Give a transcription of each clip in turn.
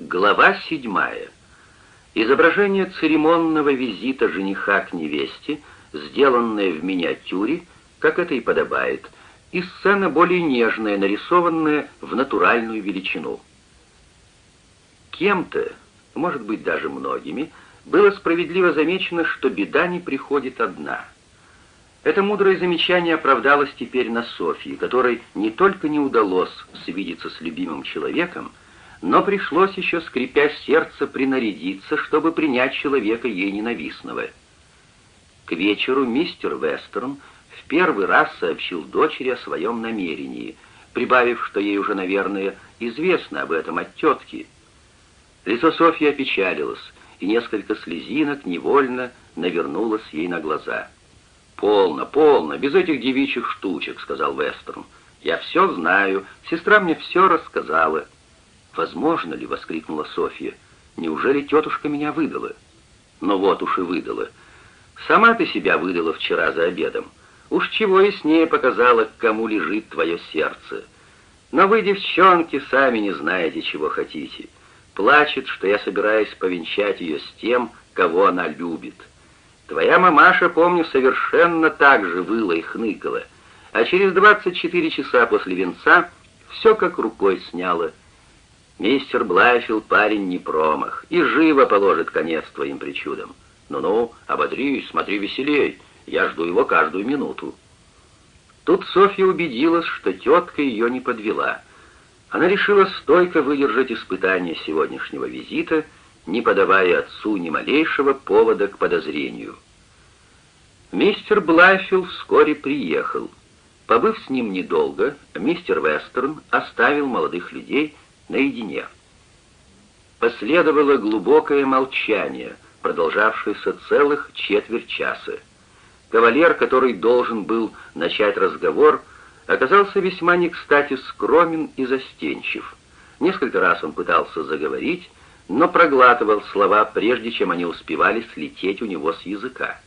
Глава седьмая. Изображение церемонного визита жениха к невесте, сделанное в миниатюре, как это и подобает, и сцена более нежная, нарисованная в натуральную величину. Кем-то, может быть даже многими, было справедливо замечено, что беда не приходит одна. Это мудрое замечание оправдалось теперь на Софии, которой не только не удалось свидеться с любимым человеком, но пришлось еще, скрипя сердце, принарядиться, чтобы принять человека ей ненавистного. К вечеру мистер Вестерн в первый раз сообщил дочери о своем намерении, прибавив, что ей уже, наверное, известно об этом от тетки. Лицо Софьи опечалилось, и несколько слезинок невольно навернулось ей на глаза. «Полно, полно, без этих девичьих штучек», — сказал Вестерн. «Я все знаю, сестра мне все рассказала». «Возможно ли?» — воскликнула Софья. «Неужели тетушка меня выдала?» «Ну вот уж и выдала. Сама ты себя выдала вчера за обедом. Уж чего яснее показала, к кому лежит твое сердце. Но вы, девчонки, сами не знаете, чего хотите. Плачет, что я собираюсь повенчать ее с тем, кого она любит. Твоя мамаша, помню, совершенно так же выла и хныкала, а через 24 часа после венца все как рукой сняло — Мистер Блайфилл парень не промах и живо положит конец твоим причудам. Ну-ну, ободрись, смотри веселей, я жду его каждую минуту. Тут Софья убедилась, что тетка ее не подвела. Она решила стойко выдержать испытание сегодняшнего визита, не подавая отцу ни малейшего повода к подозрению. Мистер Блайфилл вскоре приехал. Побыв с ним недолго, мистер Вестерн оставил молодых людей, наедине. Последовало глубокое молчание, продолжавшееся целых четверть часа. Кавалер, который должен был начать разговор, оказался весьма не кстати скромен и застенчив. Несколько раз он пытался заговорить, но проглатывал слова, прежде чем они успевали слететь у него с языка.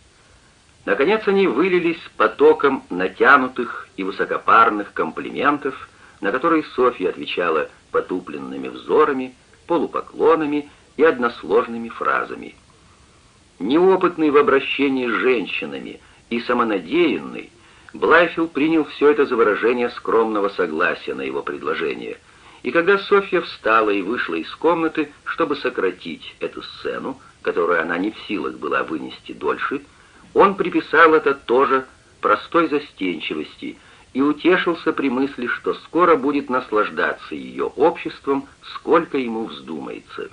Наконец они вылились потоком натянутых и высокопарных комплиментов, на которые Софья отвечала потупленными взорами, полупоклонами и односложными фразами. Неопытный в обращении с женщинами и самонадеянный, Блайфилл принял все это за выражение скромного согласия на его предложение, и когда Софья встала и вышла из комнаты, чтобы сократить эту сцену, которую она не в силах была вынести дольше, он приписал это тоже простой застенчивости, и утешился при мысли, что скоро будет наслаждаться ее обществом, сколько ему вздумается.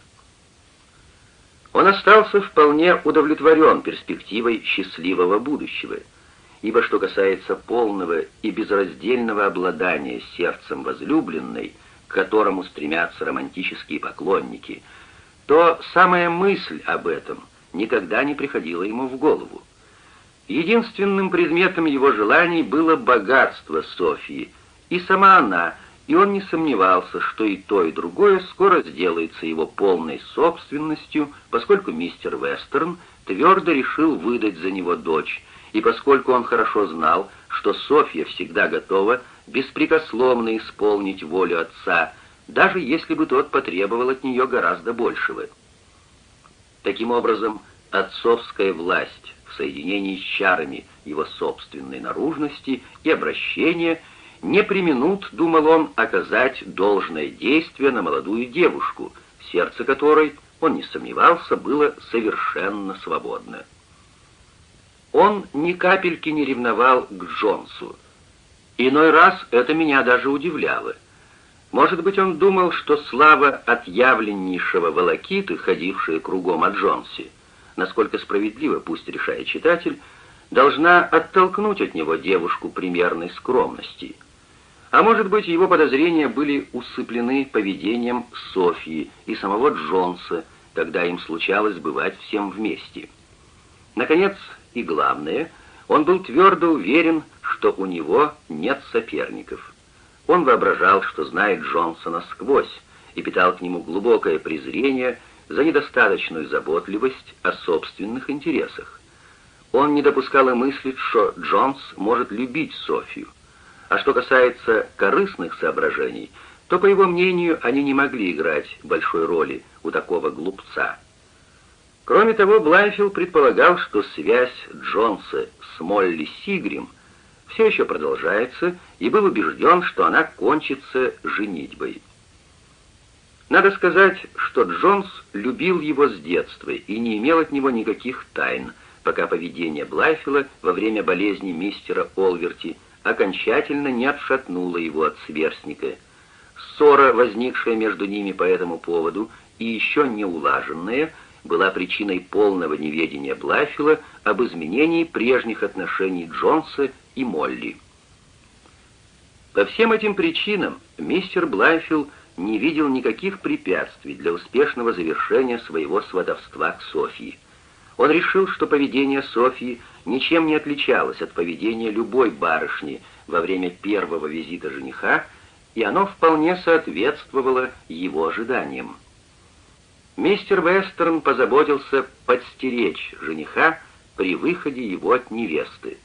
Он остался вполне удовлетворен перспективой счастливого будущего, ибо что касается полного и безраздельного обладания сердцем возлюбленной, к которому стремятся романтические поклонники, то самая мысль об этом никогда не приходила ему в голову. Единственным предметом его желаний было богатство Софии, и сама она, и он не сомневался, что и то, и другое скоро сделается его полной собственностью, поскольку мистер Вестерн твердо решил выдать за него дочь, и поскольку он хорошо знал, что Софья всегда готова беспрекословно исполнить волю отца, даже если бы тот потребовал от нее гораздо большего. Таким образом, отцовская власть в соединении с чарами его собственной наружности и обращения, не применут, думал он, оказать должное действие на молодую девушку, сердце которой, он не сомневался, было совершенно свободно. Он ни капельки не ревновал к Джонсу. Иной раз это меня даже удивляло. Может быть, он думал, что слава отъявленнейшего волокиты, ходившая кругом о Джонсе, насколько справедливо, пусть решает читатель, должна оттолкнуть от него девушку примерной скромности. А может быть, его подозрения были усыплены поведением Софьи и самого Джонса, когда им случалось бывать всем вместе. Наконец, и главное, он был твердо уверен, что у него нет соперников. Он воображал, что знает Джонса насквозь, и питал к нему глубокое презрение – за недостаточную заботливость о собственных интересах. Он не допускал и мысли, что Джонс может любить Софию. А что касается корыстных соображений, то, по его мнению, они не могли играть большой роли у такого глупца. Кроме того, Блайфилл предполагал, что связь Джонса с Молли Сигрим все еще продолжается, и был убежден, что она кончится женитьбой. Надо сказать, что Джонс любил его с детства и не имел от него никаких тайн, пока поведение Блайфилла во время болезни мистера Олверти окончательно не отшатнуло его от сверстника. Ссора, возникшая между ними по этому поводу и еще не улаженная, была причиной полного неведения Блайфилла об изменении прежних отношений Джонса и Молли. По всем этим причинам мистер Блайфилл не видел никаких препятствий для успешного завершения своего сватовства к Софии. Он решил, что поведение Софии ничем не отличалось от поведения любой барышни во время первого визита жениха, и оно вполне соответствовало его ожиданиям. Мистер Вестерн позаботился подстеречь жениха при выходе его от невесты.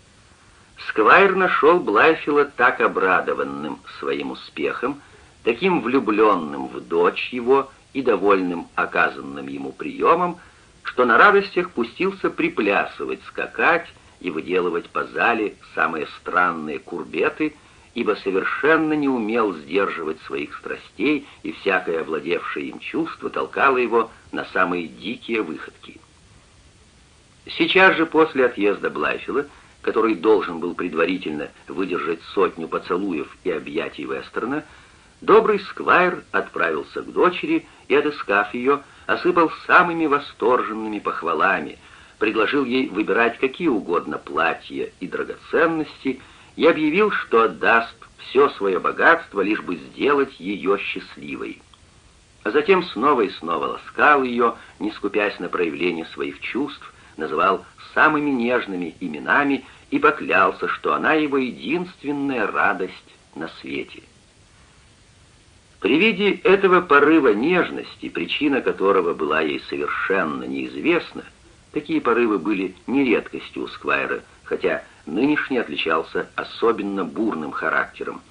Сквайр нашел Блайфила так обрадованным своим успехом, таким влюбленным в дочь его и довольным оказанным ему приемом, что на радостях пустился приплясывать, скакать и выделывать по зале самые странные курбеты, ибо совершенно не умел сдерживать своих страстей, и всякое овладевшее им чувство толкало его на самые дикие выходки. Сейчас же после отъезда Блайфила, который должен был предварительно выдержать сотню поцелуев и объятий Вестерна, добрый Сквайр отправился к дочери и, отыскав ее, осыпал самыми восторженными похвалами, предложил ей выбирать какие угодно платья и драгоценности и объявил, что отдаст все свое богатство, лишь бы сделать ее счастливой. А затем снова и снова ласкал ее, не скупясь на проявление своих чувств, называл самыми нежными именами и поклялся, что она его единственная радость на свете. При виде этого порыва нежности, причина которого была ей совершенно неизвестна, такие порывы были не редкостью у Сквайра, хотя нынешний отличался особенно бурным характером.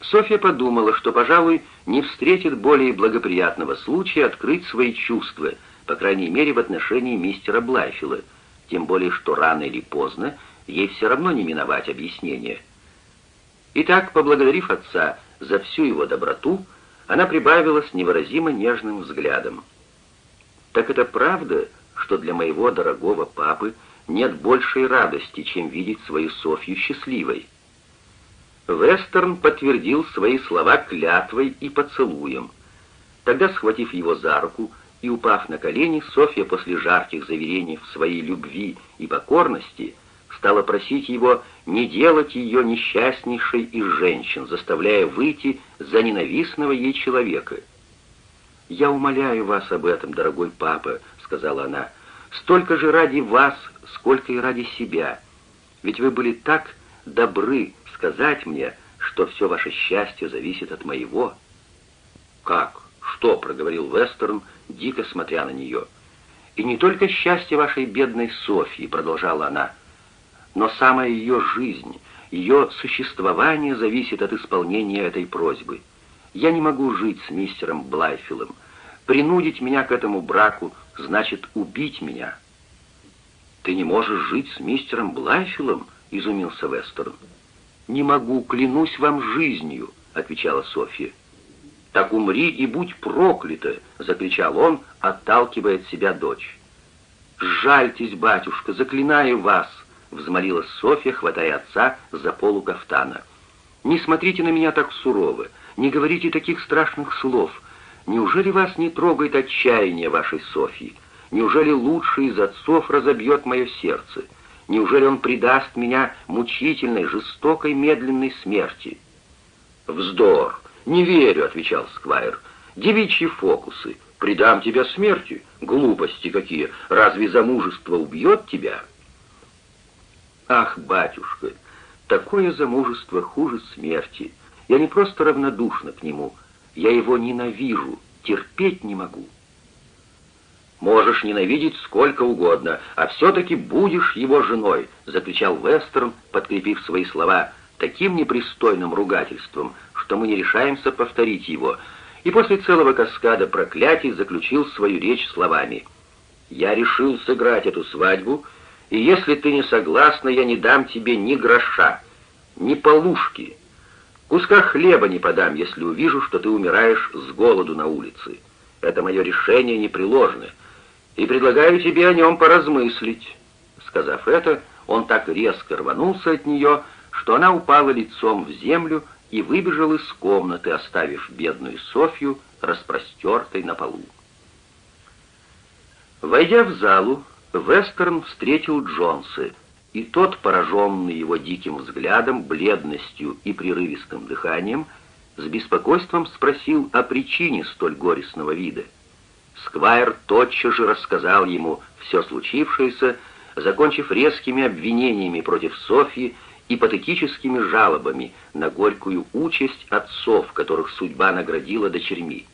Софья подумала, что, пожалуй, не встретит более благоприятного случая открыть свои чувства, по крайней мере, в отношении мистера Блайфилла, тем более, что рано или поздно ей все равно не миновать объяснения. Итак, поблагодарив отца за всю его доброту, она прибавила с невыразимо нежным взглядом. «Так это правда, что для моего дорогого папы нет большей радости, чем видеть свою Софью счастливой?» Вестерн подтвердил свои слова клятвой и поцелуем. Тогда, схватив его за руку и упав на колени, Софья после жарких заверений в своей любви и покорности стала просить его не делать ее несчастнейшей из женщин, заставляя выйти за ненавистного ей человека. «Я умоляю вас об этом, дорогой папа», — сказала она, — «столько же ради вас, сколько и ради себя. Ведь вы были так добры сказать мне, что все ваше счастье зависит от моего». «Как? Что?» — проговорил Вестерн, дико смотря на нее. «И не только счастье вашей бедной Софьи», — продолжала она, — но самая ее жизнь, ее существование зависит от исполнения этой просьбы. Я не могу жить с мистером Блайфиллом. Принудить меня к этому браку значит убить меня. «Ты не можешь жить с мистером Блайфиллом?» — изумился Вестерн. «Не могу, клянусь вам жизнью», — отвечала Софья. «Так умри и будь проклята!» — закричал он, отталкивая от себя дочь. «Жальтесь, батюшка, заклинаю вас!» Взмолилась Софья, хватая отца за полу кафтана. «Не смотрите на меня так сурово, не говорите таких страшных слов. Неужели вас не трогает отчаяние вашей Софьи? Неужели лучший из отцов разобьет мое сердце? Неужели он предаст меня мучительной, жестокой, медленной смерти?» «Вздор! Не верю!» — отвечал Сквайр. «Девичьи фокусы! Предам тебя смерти! Глупости какие! Разве замужество убьет тебя?» Ах, батюшка, такое замужество хуже смерти. Я не просто равнодушна к нему, я его ненавижу, терпеть не могу. «Можешь ненавидеть сколько угодно, а все-таки будешь его женой!» — закричал Вестерн, подкрепив свои слова таким непристойным ругательством, что мы не решаемся повторить его, и после целого каскада проклятий заключил свою речь словами «Я решил сыграть эту свадьбу, и если ты не согласна, я не дам тебе ни гроша, ни полушки. Куска хлеба не подам, если увижу, что ты умираешь с голоду на улице. Это мое решение непреложное, и предлагаю тебе о нем поразмыслить». Сказав это, он так резко рванулся от нее, что она упала лицом в землю и выбежал из комнаты, оставив бедную Софью распростертой на полу. Войдя в залу, Вестерн встретил Джонса, и тот, пораженный его диким взглядом, бледностью и прерывистым дыханием, с беспокойством спросил о причине столь горестного вида. Сквайр тотчас же рассказал ему все случившееся, закончив резкими обвинениями против Софьи и патетическими жалобами на горькую участь отцов, которых судьба наградила дочерьми.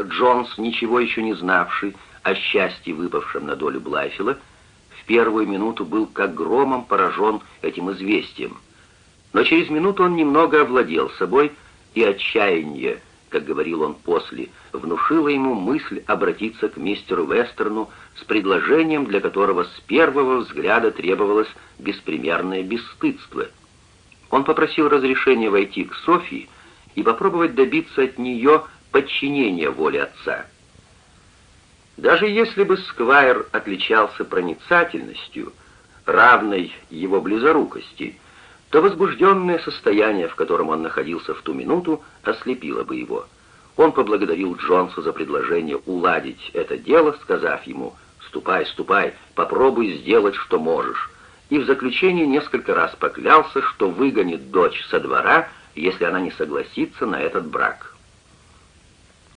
Джонс, ничего еще не знавший, о счастье, выпавшем на долю Блайфила, в первую минуту был как громом поражен этим известием. Но через минуту он немного овладел собой, и отчаяние, как говорил он после, внушило ему мысль обратиться к мистеру Вестерну с предложением, для которого с первого взгляда требовалось беспримерное бесстыдство. Он попросил разрешения войти к Софии и попробовать добиться от нее подчинения воле отца. Даже если бы Сквайр отличался проницательностью, равной его близорукости, то возбужденное состояние, в котором он находился в ту минуту, ослепило бы его. Он поблагодарил Джонса за предложение уладить это дело, сказав ему «Ступай, ступай, попробуй сделать, что можешь», и в заключение несколько раз поклялся, что выгонит дочь со двора, если она не согласится на этот брак.